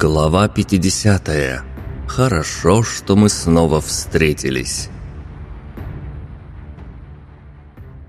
Глава 50. Хорошо, что мы снова встретились.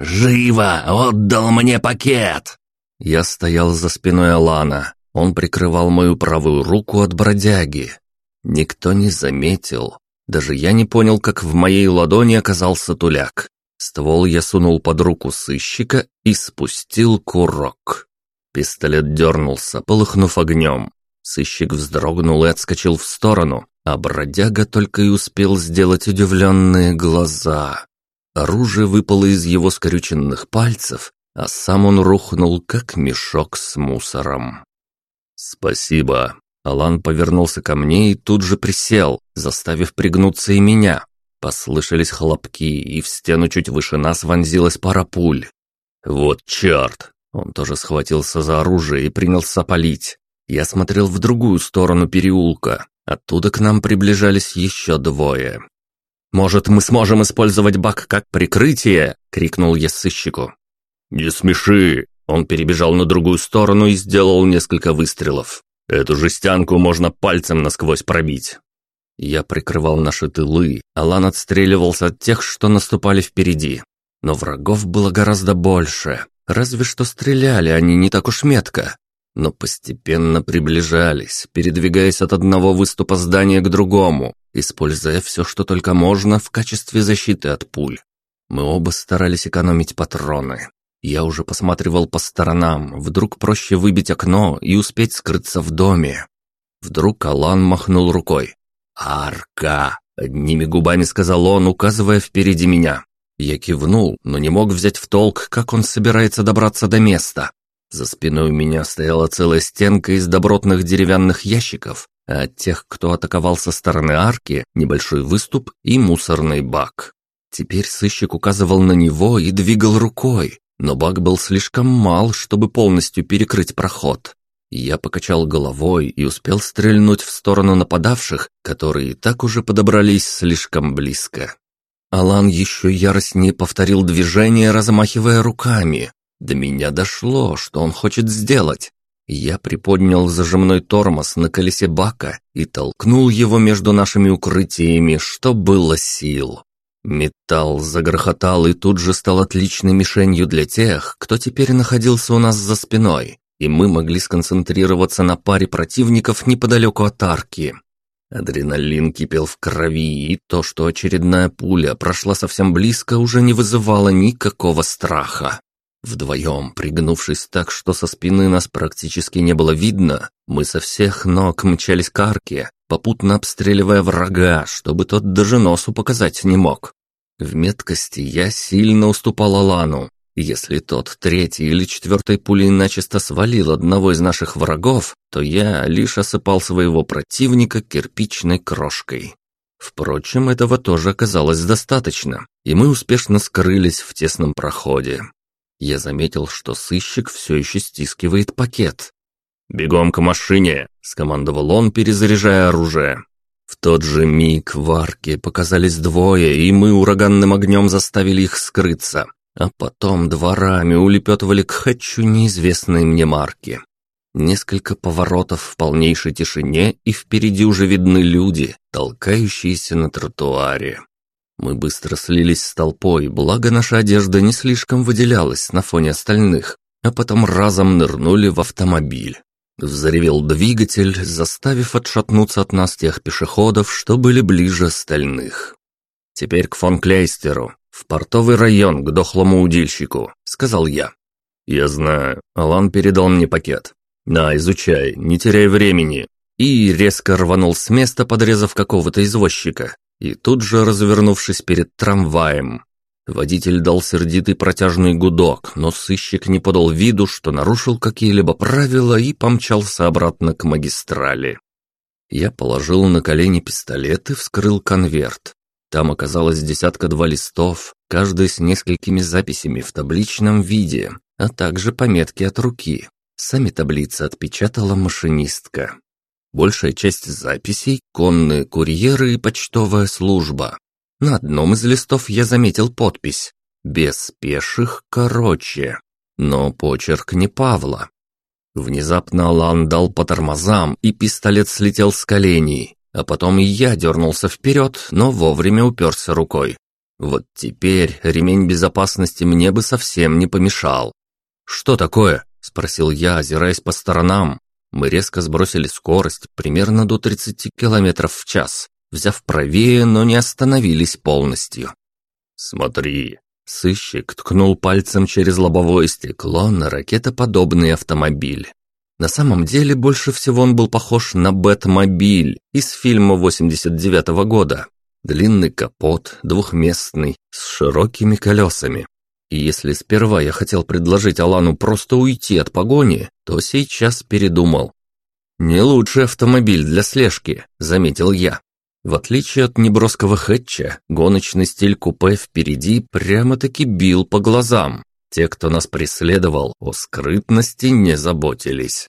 «Живо! Отдал мне пакет!» Я стоял за спиной Алана. Он прикрывал мою правую руку от бродяги. Никто не заметил. Даже я не понял, как в моей ладони оказался туляк. Ствол я сунул под руку сыщика и спустил курок. Пистолет дернулся, полыхнув огнем. Сыщик вздрогнул и отскочил в сторону, а бродяга только и успел сделать удивленные глаза. Оружие выпало из его скрюченных пальцев, а сам он рухнул, как мешок с мусором. «Спасибо». Алан повернулся ко мне и тут же присел, заставив пригнуться и меня. Послышались хлопки, и в стену чуть выше нас вонзилась пара пуль. «Вот черт!» Он тоже схватился за оружие и принялся палить. Я смотрел в другую сторону переулка. Оттуда к нам приближались еще двое. «Может, мы сможем использовать бак как прикрытие?» — крикнул я сыщику. «Не смеши!» Он перебежал на другую сторону и сделал несколько выстрелов. «Эту жестянку можно пальцем насквозь пробить». Я прикрывал наши тылы, Алан отстреливался от тех, что наступали впереди. Но врагов было гораздо больше. Разве что стреляли они не так уж метко но постепенно приближались, передвигаясь от одного выступа здания к другому, используя все, что только можно в качестве защиты от пуль. Мы оба старались экономить патроны. Я уже посматривал по сторонам, вдруг проще выбить окно и успеть скрыться в доме. Вдруг Алан махнул рукой. «Арка!» — одними губами сказал он, указывая впереди меня. Я кивнул, но не мог взять в толк, как он собирается добраться до места. За спиной у меня стояла целая стенка из добротных деревянных ящиков, а от тех, кто атаковал со стороны арки, небольшой выступ и мусорный бак. Теперь сыщик указывал на него и двигал рукой, но бак был слишком мал, чтобы полностью перекрыть проход. Я покачал головой и успел стрельнуть в сторону нападавших, которые и так уже подобрались слишком близко. Алан еще яростнее повторил движение, размахивая руками, до меня дошло, что он хочет сделать. Я приподнял зажимной тормоз на колесе бака и толкнул его между нашими укрытиями, что было сил. Металл загрохотал и тут же стал отличной мишенью для тех, кто теперь находился у нас за спиной, и мы могли сконцентрироваться на паре противников неподалеку от арки. Адреналин кипел в крови, и то, что очередная пуля прошла совсем близко, уже не вызывало никакого страха. Вдвоем, пригнувшись так, что со спины нас практически не было видно, мы со всех ног мчались к арке, попутно обстреливая врага, чтобы тот даже носу показать не мог. В меткости я сильно уступал Алану. Если тот третий или четвертой пулей начисто свалил одного из наших врагов, то я лишь осыпал своего противника кирпичной крошкой. Впрочем, этого тоже оказалось достаточно, и мы успешно скрылись в тесном проходе. Я заметил, что сыщик все еще стискивает пакет. «Бегом к машине!» – скомандовал он, перезаряжая оружие. В тот же миг в арке показались двое, и мы ураганным огнем заставили их скрыться, а потом дворами улепетывали к хачу неизвестной мне марки. Несколько поворотов в полнейшей тишине, и впереди уже видны люди, толкающиеся на тротуаре. Мы быстро слились с толпой, благо наша одежда не слишком выделялась на фоне остальных, а потом разом нырнули в автомобиль. Взревел двигатель, заставив отшатнуться от нас тех пешеходов, что были ближе остальных. «Теперь к фон Клейстеру, в портовый район, к дохлому удильщику», — сказал я. «Я знаю. Алан передал мне пакет. На, изучай, не теряй времени». И резко рванул с места, подрезав какого-то извозчика и тут же развернувшись перед трамваем. Водитель дал сердитый протяжный гудок, но сыщик не подал виду, что нарушил какие-либо правила и помчался обратно к магистрали. Я положил на колени пистолет и вскрыл конверт. Там оказалось десятка-два листов, каждый с несколькими записями в табличном виде, а также пометки от руки. Сами таблицы отпечатала машинистка. Большая часть записей – конные курьеры и почтовая служба. На одном из листов я заметил подпись «Без пеших короче», но почерк не Павла. Внезапно Алан дал по тормозам, и пистолет слетел с коленей. А потом и я дернулся вперед, но вовремя уперся рукой. Вот теперь ремень безопасности мне бы совсем не помешал. «Что такое?» – спросил я, озираясь по сторонам. Мы резко сбросили скорость, примерно до 30 км в час, взяв правее, но не остановились полностью. «Смотри!» Сыщик ткнул пальцем через лобовое стекло на ракетоподобный автомобиль. На самом деле, больше всего он был похож на Бэтмобиль из фильма 89 -го года. Длинный капот, двухместный, с широкими колесами. И если сперва я хотел предложить Алану просто уйти от погони, то сейчас передумал. «Не лучший автомобиль для слежки», — заметил я. В отличие от неброского хэтча, гоночный стиль купе впереди прямо-таки бил по глазам. Те, кто нас преследовал, о скрытности не заботились.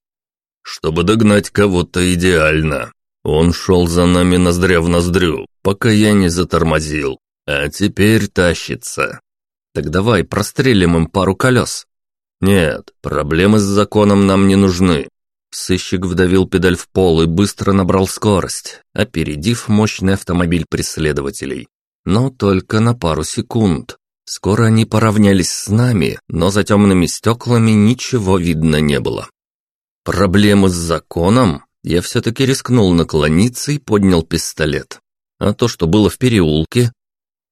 Чтобы догнать кого-то идеально. Он шел за нами ноздря в ноздрю, пока я не затормозил. А теперь тащится. Так давай прострелим им пару колес. Нет, проблемы с законом нам не нужны. Сыщик вдавил педаль в пол и быстро набрал скорость, опередив мощный автомобиль преследователей. Но только на пару секунд. Скоро они поравнялись с нами, но за темными стеклами ничего видно не было. Проблемы с законом? Я все-таки рискнул наклониться и поднял пистолет. А то, что было в переулке,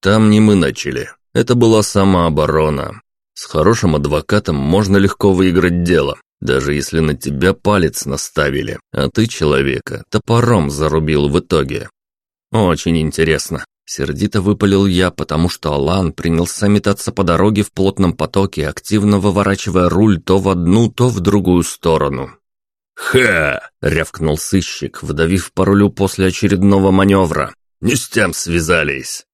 там не мы начали. Это была самооборона. С хорошим адвокатом можно легко выиграть дело, даже если на тебя палец наставили, а ты человека топором зарубил в итоге. Очень интересно. Сердито выпалил я, потому что Алан принялся метаться по дороге в плотном потоке, активно выворачивая руль то в одну, то в другую сторону. «Ха!» — рявкнул сыщик, вдавив по рулю после очередного маневра. «Не с тем связались!»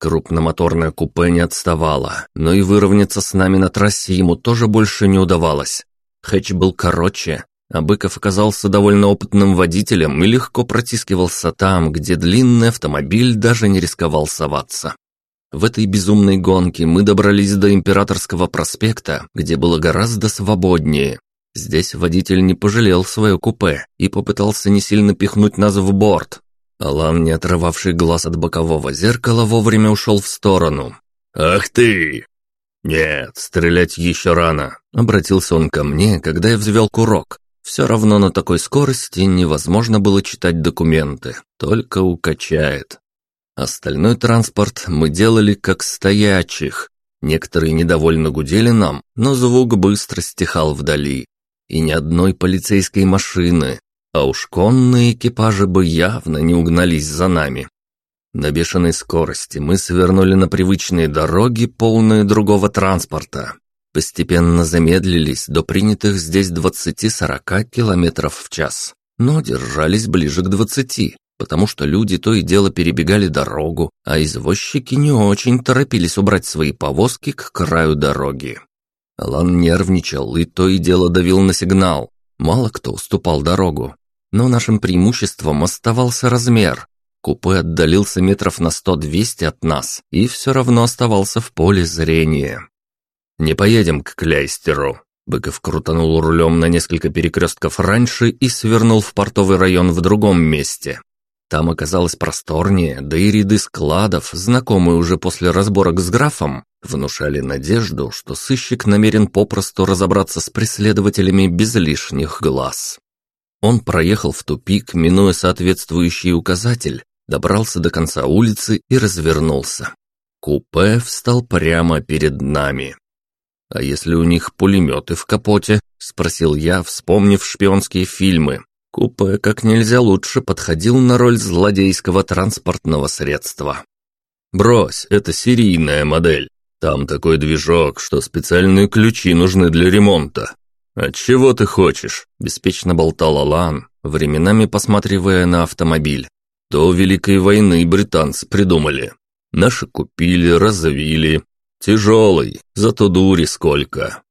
Крупномоторное купе не отставало, но и выровняться с нами на трассе ему тоже больше не удавалось. Хэтч был короче, а Быков оказался довольно опытным водителем и легко протискивался там, где длинный автомобиль даже не рисковал соваться. В этой безумной гонке мы добрались до Императорского проспекта, где было гораздо свободнее. Здесь водитель не пожалел свое купе и попытался не сильно пихнуть нас в борт. Алан, не отрывавший глаз от бокового зеркала, вовремя ушел в сторону. «Ах ты!» «Нет, стрелять еще рано», — обратился он ко мне, когда я взвел курок. Все равно на такой скорости невозможно было читать документы, только укачает. Остальной транспорт мы делали как стоячих. Некоторые недовольно гудели нам, но звук быстро стихал вдали. И ни одной полицейской машины, а уж конные экипажи бы явно не угнались за нами. На бешеной скорости мы свернули на привычные дороги, полные другого транспорта. Постепенно замедлились до принятых здесь 20-40 км в час, но держались ближе к 20, потому что люди то и дело перебегали дорогу, а извозчики не очень торопились убрать свои повозки к краю дороги. Алан нервничал и то и дело давил на сигнал. Мало кто уступал дорогу. Но нашим преимуществом оставался размер. Купе отдалился метров на 100-200 от нас и все равно оставался в поле зрения. «Не поедем к Кляйстеру». Быков крутанул рулем на несколько перекрестков раньше и свернул в портовый район в другом месте. Там оказалось просторнее, да и ряды складов, знакомые уже после разборок с графом, внушали надежду, что сыщик намерен попросту разобраться с преследователями без лишних глаз. Он проехал в тупик, минуя соответствующий указатель, добрался до конца улицы и развернулся. Купе встал прямо перед нами. «А если у них пулеметы в капоте?» – спросил я, вспомнив шпионские фильмы. Купе как нельзя лучше подходил на роль злодейского транспортного средства. «Брось, это серийная модель. Там такой движок, что специальные ключи нужны для ремонта. От чего ты хочешь?» – беспечно болтал Алан, временами посматривая на автомобиль. До Великой войны британцы придумали. Наши купили, развили. Тяжелый, зато дури сколько.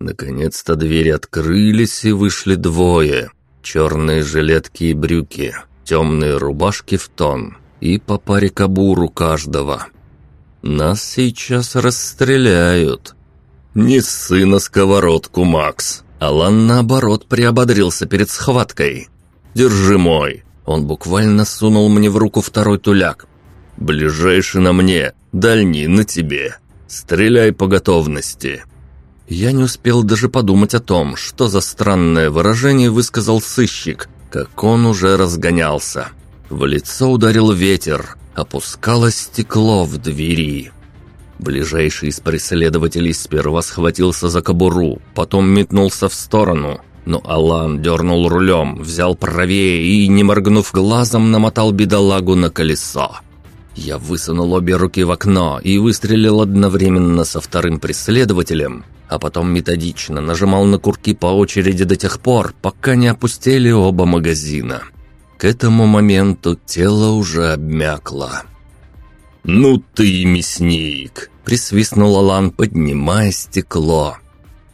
Наконец-то двери открылись и вышли двое. Черные жилетки и брюки, темные рубашки в тон и по паре кабуру каждого. Нас сейчас расстреляют. Не ссы на сковородку, Макс, Алан, наоборот, приободрился перед схваткой. «Держи мой!» Он буквально сунул мне в руку второй туляк. «Ближайший на мне, дальний на тебе. Стреляй по готовности!» Я не успел даже подумать о том, что за странное выражение высказал сыщик, как он уже разгонялся. В лицо ударил ветер, опускалось стекло в двери. Ближайший из преследователей сперва схватился за кобуру, потом метнулся в сторону, но Алан дернул рулем, взял правее и, не моргнув глазом, намотал бедолагу на колесо. Я высунул обе руки в окно и выстрелил одновременно со вторым преследователем, а потом методично нажимал на курки по очереди до тех пор, пока не опустили оба магазина. К этому моменту тело уже обмякло. «Ну ты мясник!» – присвистнул Алан, поднимая стекло.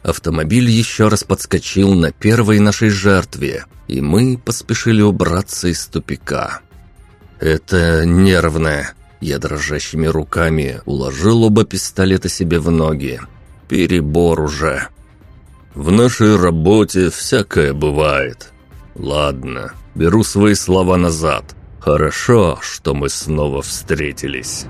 Автомобиль еще раз подскочил на первой нашей жертве, и мы поспешили убраться из тупика. «Это нервное». Я дрожащими руками уложил оба пистолета себе в ноги. «Перебор уже». «В нашей работе всякое бывает. Ладно, беру свои слова назад. Хорошо, что мы снова встретились».